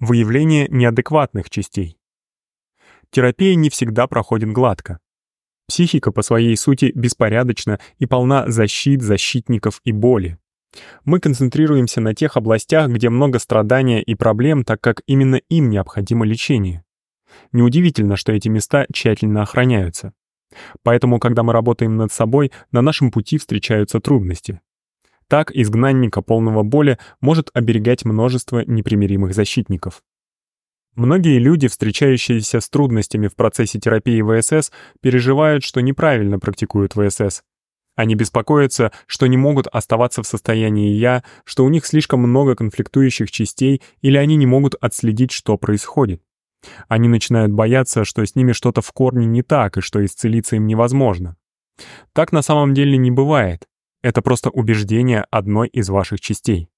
Выявление неадекватных частей. Терапия не всегда проходит гладко. Психика по своей сути беспорядочна и полна защит, защитников и боли. Мы концентрируемся на тех областях, где много страдания и проблем, так как именно им необходимо лечение. Неудивительно, что эти места тщательно охраняются. Поэтому, когда мы работаем над собой, на нашем пути встречаются трудности. Так изгнанника полного боли может оберегать множество непримиримых защитников. Многие люди, встречающиеся с трудностями в процессе терапии ВСС, переживают, что неправильно практикуют ВСС. Они беспокоятся, что не могут оставаться в состоянии «я», что у них слишком много конфликтующих частей или они не могут отследить, что происходит. Они начинают бояться, что с ними что-то в корне не так и что исцелиться им невозможно. Так на самом деле не бывает. Это просто убеждение одной из ваших частей.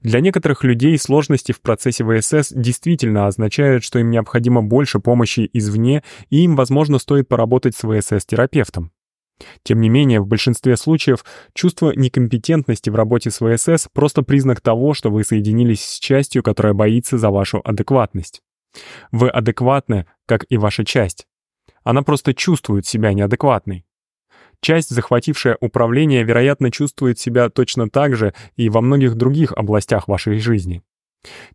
Для некоторых людей сложности в процессе ВСС действительно означают, что им необходимо больше помощи извне, и им, возможно, стоит поработать с ВСС-терапевтом. Тем не менее, в большинстве случаев чувство некомпетентности в работе с ВСС просто признак того, что вы соединились с частью, которая боится за вашу адекватность. Вы адекватны, как и ваша часть. Она просто чувствует себя неадекватной. Часть, захватившая управление, вероятно, чувствует себя точно так же и во многих других областях вашей жизни.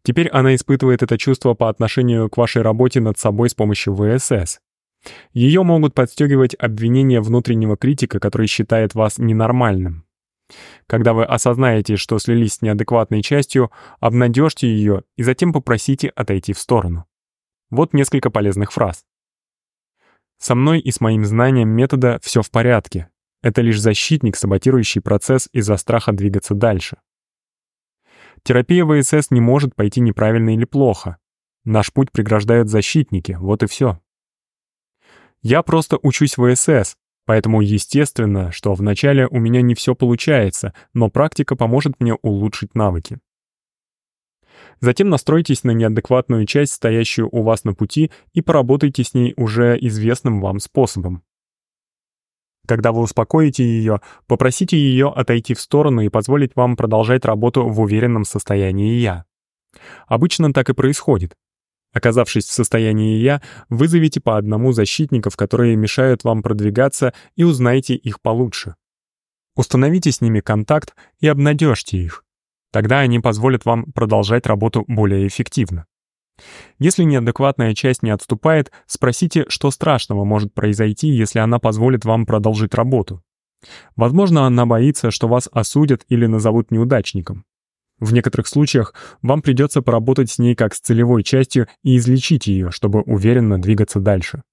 Теперь она испытывает это чувство по отношению к вашей работе над собой с помощью ВСС. Ее могут подстегивать обвинения внутреннего критика, который считает вас ненормальным. Когда вы осознаете, что слились с неадекватной частью, обнадежьте ее и затем попросите отойти в сторону. Вот несколько полезных фраз. Со мной и с моим знанием метода все в порядке. Это лишь защитник, саботирующий процесс из-за страха двигаться дальше. Терапия ВСС не может пойти неправильно или плохо. Наш путь преграждают защитники, вот и все. Я просто учусь ВСС, поэтому естественно, что вначале у меня не все получается, но практика поможет мне улучшить навыки. Затем настройтесь на неадекватную часть, стоящую у вас на пути, и поработайте с ней уже известным вам способом. Когда вы успокоите ее, попросите ее отойти в сторону и позволить вам продолжать работу в уверенном состоянии «я». Обычно так и происходит. Оказавшись в состоянии «я», вызовите по одному защитников, которые мешают вам продвигаться, и узнайте их получше. Установите с ними контакт и обнадежьте их. Тогда они позволят вам продолжать работу более эффективно. Если неадекватная часть не отступает, спросите, что страшного может произойти, если она позволит вам продолжить работу. Возможно, она боится, что вас осудят или назовут неудачником. В некоторых случаях вам придется поработать с ней как с целевой частью и излечить ее, чтобы уверенно двигаться дальше.